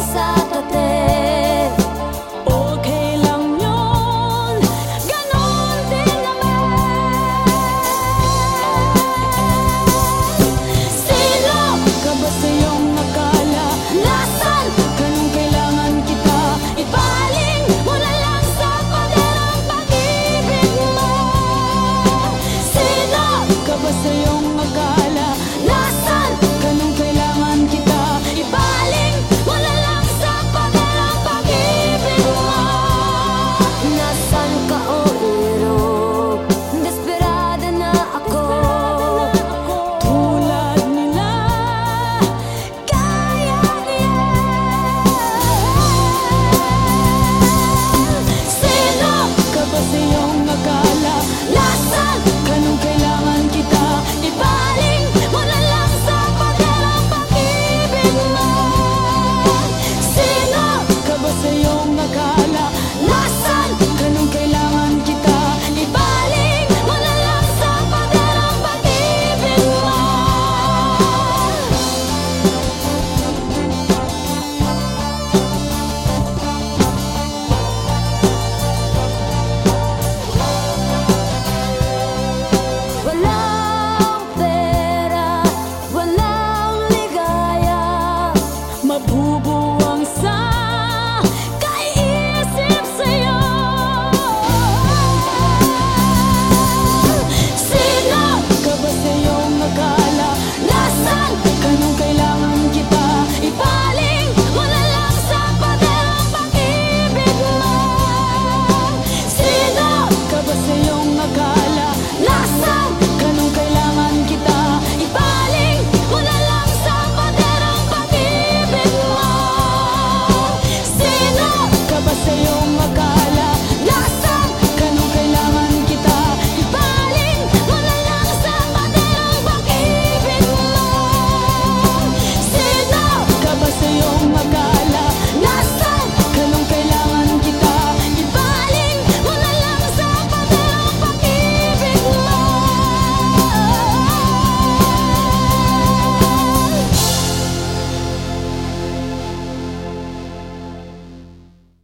Inside.